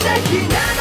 的きな